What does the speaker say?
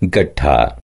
gutta